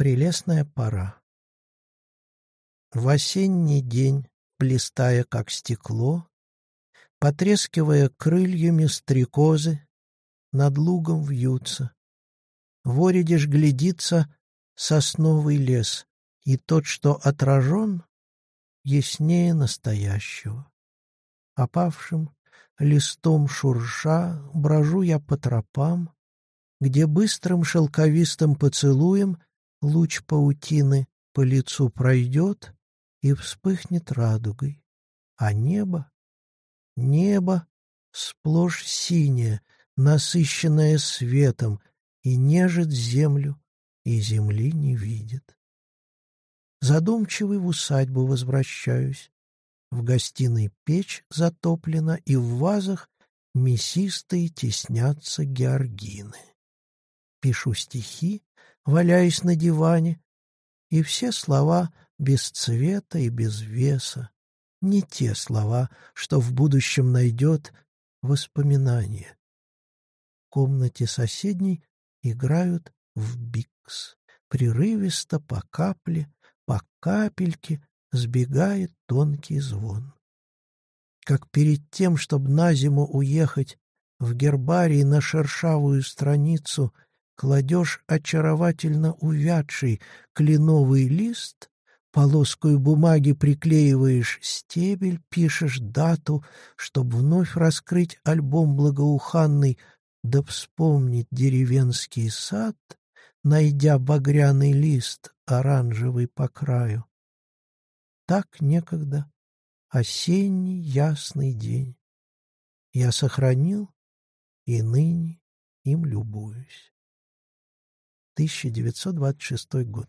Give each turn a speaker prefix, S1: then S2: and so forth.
S1: Прелестная пора. В осенний день, блистая как стекло, Потрескивая крыльями стрекозы, Над лугом вьются. В оредеж глядится сосновый лес, И тот, что отражен, яснее настоящего. Опавшим листом шурша брожу я по тропам, Где быстрым шелковистым поцелуем Луч паутины по лицу пройдет и вспыхнет радугой. А небо? Небо сплошь синее, насыщенное светом, и нежит землю, и земли не видит. Задумчивый в усадьбу возвращаюсь. В гостиной печь затоплена, и в вазах мясистые теснятся георгины. Пишу стихи, валяясь на диване, и все слова без цвета и без веса, не те слова, что в будущем найдет воспоминание. В комнате соседней играют в бикс. Прерывисто по капле, по капельке сбегает тонкий звон. Как перед тем, чтобы на зиму уехать, в гербарии на шершавую страницу — кладешь очаровательно увядший кленовый лист, полоскую бумаги приклеиваешь стебель, пишешь дату, чтобы вновь раскрыть альбом благоуханный, да вспомнить деревенский сад, найдя багряный лист, оранжевый по краю. Так некогда осенний ясный день я сохранил и ныне им любуюсь. 1926 год.